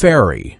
ferry.